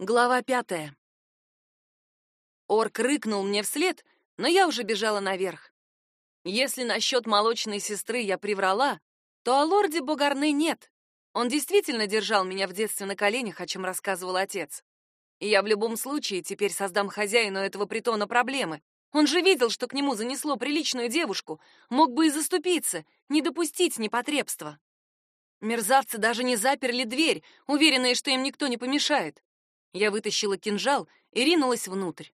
Глава пятая. Орк рыкнул мне вслед, но я уже бежала наверх. Если насчет молочной сестры я приврала, то о лорде Бугарны нет. Он действительно держал меня в детстве на коленях, о чем рассказывал отец. И я в любом случае теперь создам хозяину этого притона проблемы. Он же видел, что к нему занесло приличную девушку, мог бы и заступиться, не допустить непотребства. Мерзавцы даже не заперли дверь, уверенные, что им никто не помешает. Я вытащила кинжал и ринулась внутрь.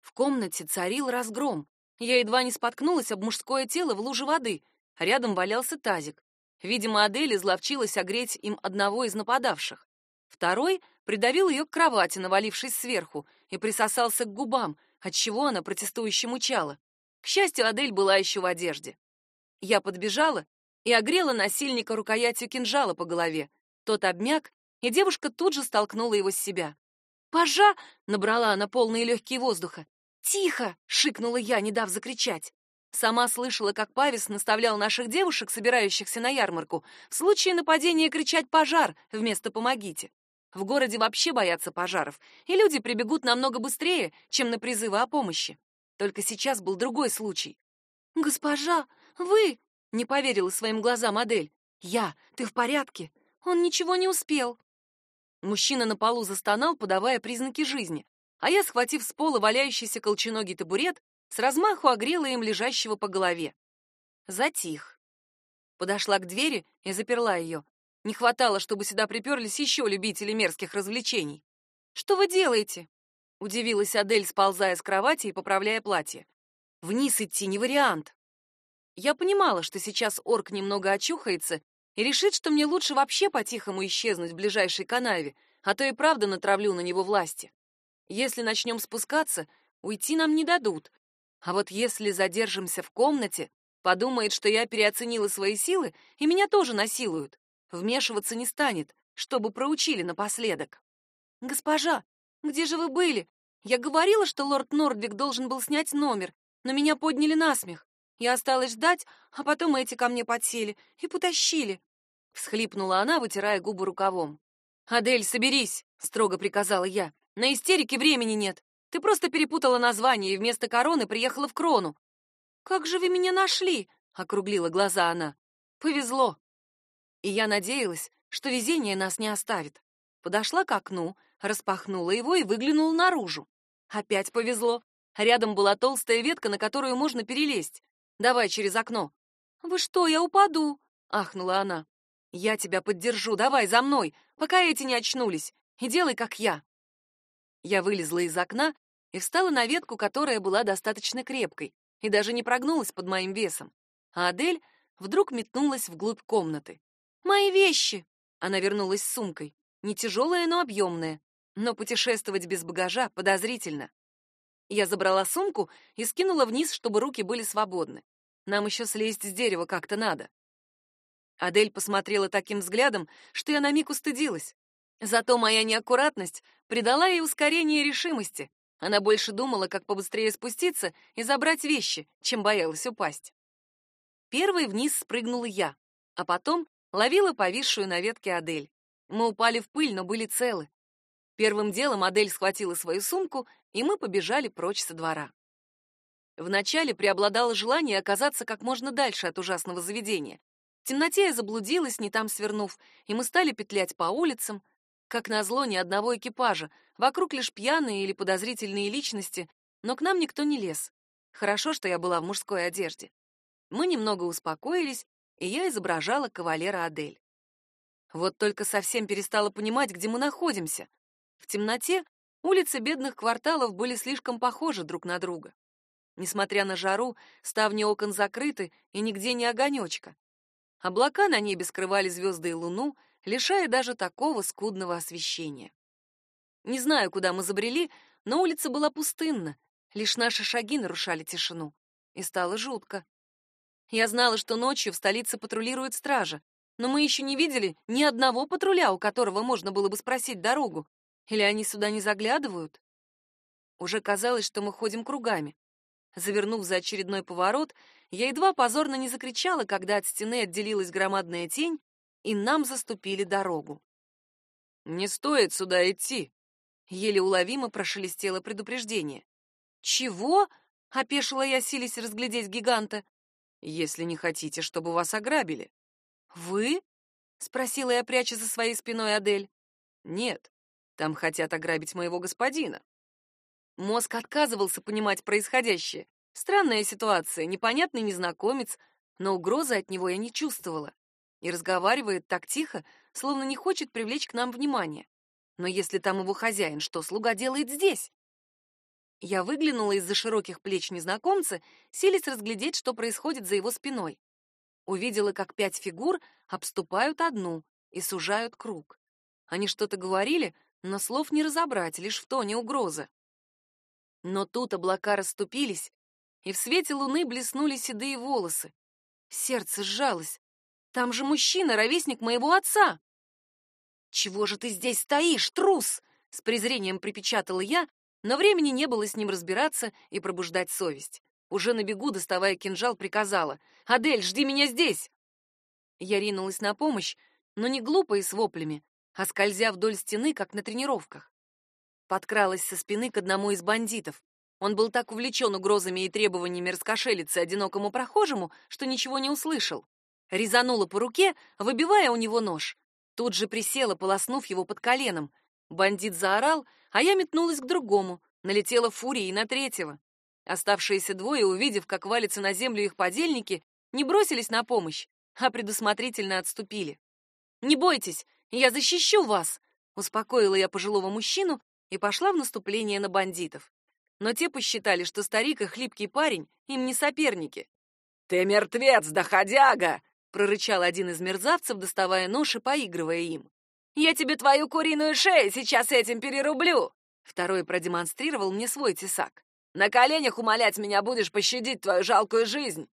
В комнате царил разгром. Я едва не споткнулась об мужское тело в луже воды, рядом валялся тазик. Видимо, Адель изловчилась огреть им одного из нападавших. Второй придавил ее к кровати, навалившись сверху, и присосался к губам, отчего она протестующе мучала. К счастью, Адель была еще в одежде. Я подбежала и огрела насильника рукоятью кинжала по голове. Тот обмяк, и девушка тут же столкнула его с себя. «Пожа!» — набрала она полные легкие воздуха. «Тихо!» — шикнула я, не дав закричать. Сама слышала, как Павис наставлял наших девушек, собирающихся на ярмарку, в случае нападения кричать «пожар» вместо «помогите». В городе вообще боятся пожаров, и люди прибегут намного быстрее, чем на призывы о помощи. Только сейчас был другой случай. «Госпожа, вы...» — не поверила своим глазам модель. «Я, ты в порядке? Он ничего не успел». Мужчина на полу застонал, подавая признаки жизни, а я, схватив с пола валяющийся колченогий табурет, с размаху огрела им лежащего по голове. Затих. Подошла к двери и заперла ее. Не хватало, чтобы сюда приперлись еще любители мерзких развлечений. «Что вы делаете?» — удивилась Адель, сползая с кровати и поправляя платье. «Вниз идти не вариант». Я понимала, что сейчас орк немного очухается и решит, что мне лучше вообще по-тихому исчезнуть в ближайшей канаве, а то и правда натравлю на него власти. Если начнем спускаться, уйти нам не дадут. А вот если задержимся в комнате, подумает, что я переоценила свои силы, и меня тоже насилуют. Вмешиваться не станет, чтобы проучили напоследок. «Госпожа, где же вы были? Я говорила, что лорд Нордвик должен был снять номер, но меня подняли на смех. Я осталась ждать, а потом эти ко мне подсели и потащили всхлипнула она, вытирая губы рукавом. «Адель, соберись!» — строго приказала я. «На истерике времени нет. Ты просто перепутала название и вместо короны приехала в крону». «Как же вы меня нашли?» — округлила глаза она. «Повезло». И я надеялась, что везение нас не оставит. Подошла к окну, распахнула его и выглянула наружу. Опять повезло. Рядом была толстая ветка, на которую можно перелезть. Давай через окно. Вы что, я упаду? ахнула она. Я тебя поддержу, давай за мной, пока эти не очнулись, и делай как я. Я вылезла из окна и встала на ветку, которая была достаточно крепкой и даже не прогнулась под моим весом. А Адель вдруг метнулась вглубь комнаты. «Мои вещи!» Она вернулась с сумкой. Не тяжелая, но объемная. Но путешествовать без багажа подозрительно. Я забрала сумку и скинула вниз, чтобы руки были свободны. Нам еще слезть с дерева как-то надо. Адель посмотрела таким взглядом, что я на миг устыдилась. Зато моя неаккуратность придала ей ускорение решимости. Она больше думала, как побыстрее спуститься и забрать вещи, чем боялась упасть. Первой вниз спрыгнула я, а потом ловила повисшую на ветке Адель. Мы упали в пыль, но были целы. Первым делом Адель схватила свою сумку, и мы побежали прочь со двора. Вначале преобладало желание оказаться как можно дальше от ужасного заведения, в темноте я заблудилась, не там свернув, и мы стали петлять по улицам. Как назло, ни одного экипажа, вокруг лишь пьяные или подозрительные личности, но к нам никто не лез. Хорошо, что я была в мужской одежде. Мы немного успокоились, и я изображала кавалера Адель. Вот только совсем перестала понимать, где мы находимся. В темноте улицы бедных кварталов были слишком похожи друг на друга. Несмотря на жару, ставни окон закрыты, и нигде не огонечка. Облака на небе скрывали звезды и луну, лишая даже такого скудного освещения. Не знаю, куда мы забрели, но улица была пустынна, лишь наши шаги нарушали тишину, и стало жутко. Я знала, что ночью в столице патрулирует стража, но мы еще не видели ни одного патруля, у которого можно было бы спросить дорогу. Или они сюда не заглядывают? Уже казалось, что мы ходим кругами. Завернув за очередной поворот, я едва позорно не закричала, когда от стены отделилась громадная тень, и нам заступили дорогу. «Не стоит сюда идти», Еле уловимо прошелестело предупреждение. «Чего?» — опешила я, силясь разглядеть гиганта. «Если не хотите, чтобы вас ограбили». «Вы?» — спросила я, пряча за своей спиной Адель. «Нет, там хотят ограбить моего господина». Мозг отказывался понимать происходящее. Странная ситуация, непонятный незнакомец, но угрозы от него я не чувствовала. И разговаривает так тихо, словно не хочет привлечь к нам внимание. Но если там его хозяин, что слуга делает здесь? Я выглянула из-за широких плеч незнакомца, силясь разглядеть, что происходит за его спиной. Увидела, как пять фигур обступают одну и сужают круг. Они что-то говорили, но слов не разобрать, лишь в тоне угроза. Но тут облака расступились, и в свете луны блеснули седые волосы. Сердце сжалось. Там же мужчина, ровесник моего отца. «Чего же ты здесь стоишь, трус?» — с презрением припечатала я, но времени не было с ним разбираться и пробуждать совесть. Уже на бегу, доставая кинжал, приказала. «Адель, жди меня здесь!» Я ринулась на помощь, но не глупо и с воплями, а скользя вдоль стены, как на тренировках. Подкралась со спины к одному из бандитов. Он был так увлечен угрозами и требованиями раскошелиться одинокому прохожему, что ничего не услышал. Резанула по руке, выбивая у него нож. Тут же присела, полоснув его под коленом. Бандит заорал, а я метнулась к другому, налетела фурией на третьего. Оставшиеся двое, увидев, как валятся на землю их подельники, не бросились на помощь, а предусмотрительно отступили. «Не бойтесь, я защищу вас!» Успокоила я пожилого мужчину и пошла в наступление на бандитов. Но те посчитали, что старик и хлипкий парень им не соперники. «Ты мертвец, доходяга!» — прорычал один из мерзавцев, доставая нож и поигрывая им. «Я тебе твою куриную шею сейчас этим перерублю!» Второй продемонстрировал мне свой тесак. «На коленях умолять меня будешь пощадить твою жалкую жизнь!»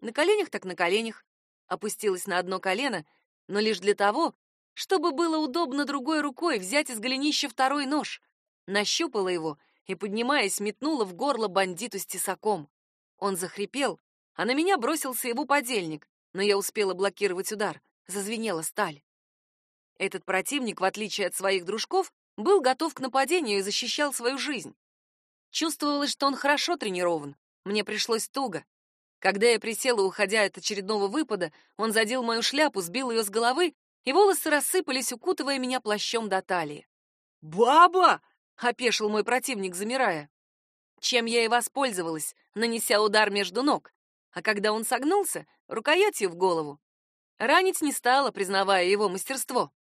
На коленях так на коленях. Опустилась на одно колено, но лишь для того, чтобы было удобно другой рукой взять из голенища второй нож. Нащупала его и, поднимаясь, метнула в горло бандиту с тесаком. Он захрипел, а на меня бросился его подельник, но я успела блокировать удар. Зазвенела сталь. Этот противник, в отличие от своих дружков, был готов к нападению и защищал свою жизнь. Чувствовалось, что он хорошо тренирован. Мне пришлось туго. Когда я присела, уходя от очередного выпада, он задел мою шляпу, сбил ее с головы, и волосы рассыпались, укутывая меня плащом до талии. «Баба!» — опешил мой противник, замирая. Чем я и воспользовалась, нанеся удар между ног, а когда он согнулся, рукоятью в голову. Ранить не стала, признавая его мастерство.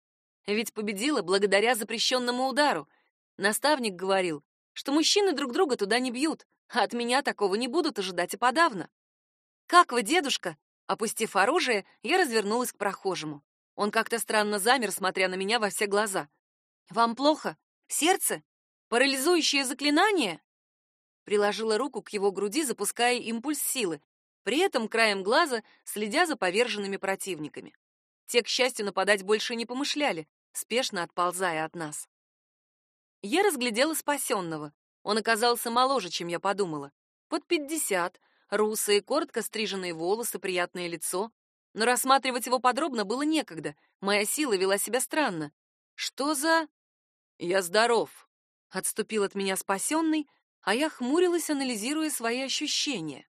Ведь победила благодаря запрещенному удару. Наставник говорил, что мужчины друг друга туда не бьют, а от меня такого не будут ожидать и подавно. «Как вы, дедушка?» Опустив оружие, я развернулась к прохожему. Он как-то странно замер, смотря на меня во все глаза. «Вам плохо? Сердце? Парализующее заклинание?» Приложила руку к его груди, запуская импульс силы, при этом краем глаза следя за поверженными противниками. Те, к счастью, нападать больше не помышляли, спешно отползая от нас. Я разглядела спасенного. Он оказался моложе, чем я подумала. Под пятьдесят, русые, коротко стриженные волосы, приятное лицо. Но рассматривать его подробно было некогда. Моя сила вела себя странно. Что за... Я здоров. Отступил от меня спасенный, а я хмурилась, анализируя свои ощущения.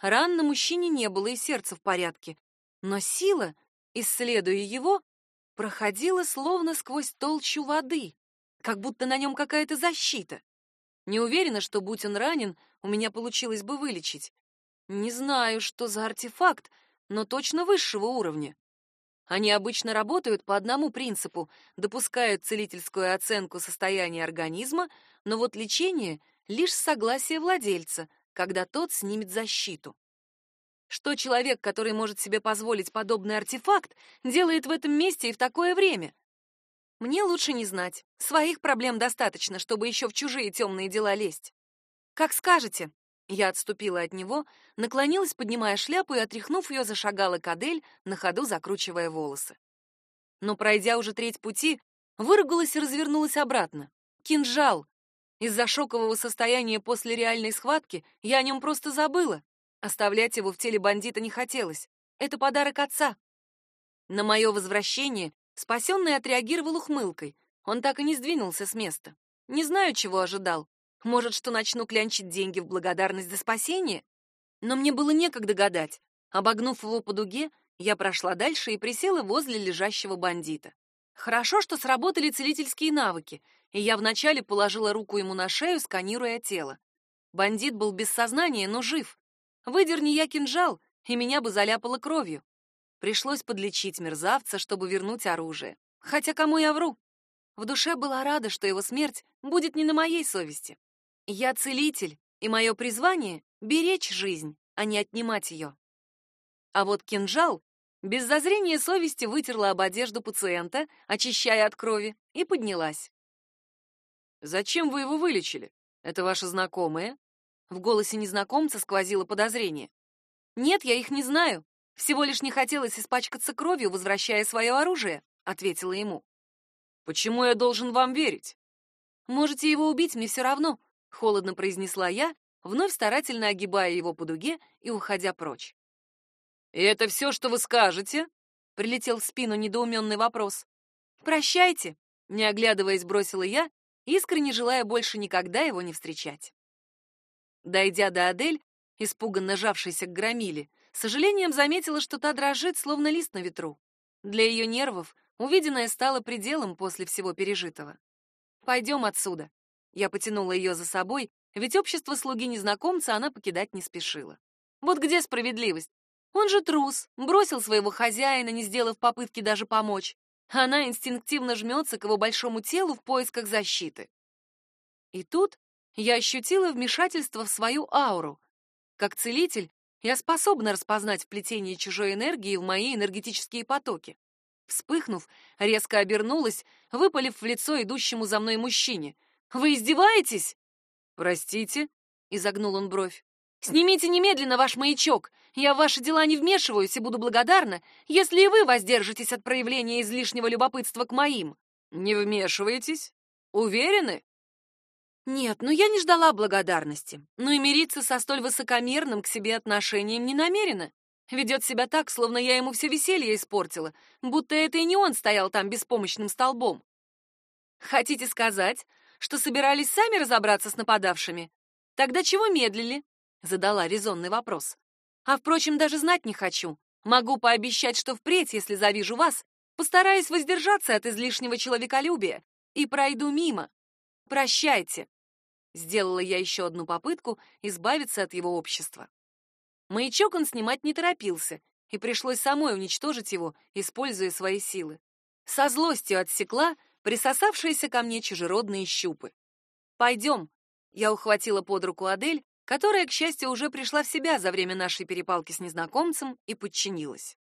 Ран на мужчине не было и сердце в порядке, но сила, исследуя его, проходила словно сквозь толщу воды, как будто на нем какая-то защита. Не уверена, что, будь он ранен, у меня получилось бы вылечить. Не знаю, что за артефакт, но точно высшего уровня. Они обычно работают по одному принципу, допускают целительскую оценку состояния организма, но вот лечение — лишь согласие владельца, когда тот снимет защиту. Что человек, который может себе позволить подобный артефакт, делает в этом месте и в такое время? Мне лучше не знать. Своих проблем достаточно, чтобы еще в чужие темные дела лезть. Как скажете. Я отступила от него, наклонилась, поднимая шляпу и, отряхнув ее, зашагала к Адель, на ходу закручивая волосы. Но, пройдя уже треть пути, выругалась и развернулась обратно. Кинжал! Из-за шокового состояния после реальной схватки я о нем просто забыла. Оставлять его в теле бандита не хотелось. Это подарок отца. На мое возвращение спасенный отреагировал ухмылкой. Он так и не сдвинулся с места. Не знаю, чего ожидал. Может, что начну клянчить деньги в благодарность за спасение? Но мне было некогда гадать. Обогнув его по дуге, я прошла дальше и присела возле лежащего бандита. Хорошо, что сработали целительские навыки, и я вначале положила руку ему на шею, сканируя тело. Бандит был без сознания, но жив. Выдерни я кинжал, и меня бы заляпало кровью. Пришлось подлечить мерзавца, чтобы вернуть оружие. Хотя кому я вру? В душе была рада, что его смерть будет не на моей совести. Я целитель, и мое призвание — беречь жизнь, а не отнимать ее. А вот кинжал без зазрения совести вытерла об одежду пациента, очищая от крови, и поднялась. «Зачем вы его вылечили? Это ваши знакомые?» В голосе незнакомца сквозило подозрение. «Нет, я их не знаю. Всего лишь не хотелось испачкаться кровью, возвращая свое оружие», — ответила ему. «Почему я должен вам верить?» «Можете его убить, мне все равно», — холодно произнесла я, вновь старательно огибая его по дуге и уходя прочь. «И это все, что вы скажете?» — прилетел в спину недоуменный вопрос. «Прощайте», — не оглядываясь, бросила я, искренне желая больше никогда его не встречать. Дойдя до Адель, испуганно жавшейся к громиле, с сожалением заметила, что та дрожит, словно лист на ветру. Для ее нервов увиденное стало пределом после всего пережитого. «Пойдем отсюда». Я потянула ее за собой, ведь общество слуги незнакомца она покидать не спешила. Вот где справедливость? Он же трус, бросил своего хозяина, не сделав попытки даже помочь. Она инстинктивно жмется к его большому телу в поисках защиты. И тут я ощутила вмешательство в свою ауру. Как целитель, я способна распознать вплетение чужой энергии в мои энергетические потоки. Вспыхнув, резко обернулась, выпалив в лицо идущему за мной мужчине. «Вы издеваетесь?» «Простите?» — изогнул он бровь. «Снимите немедленно ваш маячок. Я в ваши дела не вмешиваюсь и буду благодарна, если и вы воздержитесь от проявления излишнего любопытства к моим». «Не вмешиваетесь? Уверены?» Нет, ну я не ждала благодарности. Но и мириться со столь высокомерным к себе отношением не намерена. Ведет себя так, словно я ему все веселье испортила, будто это и не он стоял там беспомощным столбом. Хотите сказать, что собирались сами разобраться с нападавшими? Тогда чего медлили? Задала резонный вопрос. А впрочем, даже знать не хочу. Могу пообещать, что впредь, если завижу вас, постараюсь воздержаться от излишнего человеколюбия и пройду мимо. Прощайте. Сделала я еще одну попытку избавиться от его общества. Маячок он снимать не торопился, и пришлось самой уничтожить его, используя свои силы. Со злостью отсекла присосавшиеся ко мне чужеродные щупы. «Пойдем!» Я ухватила под руку Адель, которая, к счастью, уже пришла в себя за время нашей перепалки с незнакомцем и подчинилась.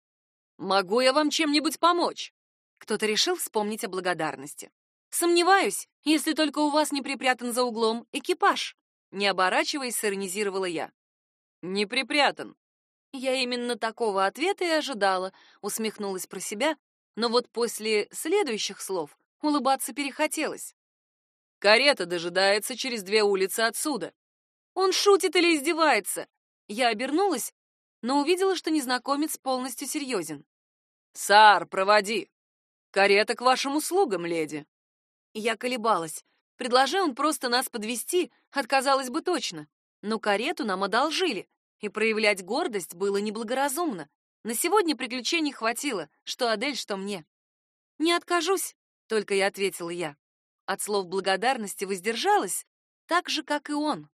«Могу я вам чем-нибудь помочь?» Кто-то решил вспомнить о благодарности. Сомневаюсь, если только у вас не припрятан за углом экипаж. Не оборачиваясь, сиронизировала я. Не припрятан. Я именно такого ответа и ожидала, усмехнулась про себя, но вот после следующих слов улыбаться перехотелось. Карета дожидается через две улицы отсюда. Он шутит или издевается? Я обернулась, но увидела, что незнакомец полностью серьезен. «Сар, проводи! Карета к вашим услугам, леди!» Я колебалась. Предложи он просто нас подвести, отказалась бы точно. Но карету нам одолжили, и проявлять гордость было неблагоразумно. На сегодня приключений хватило, что Адель, что мне. Не откажусь, только и ответила я. От слов благодарности воздержалась, так же как и он.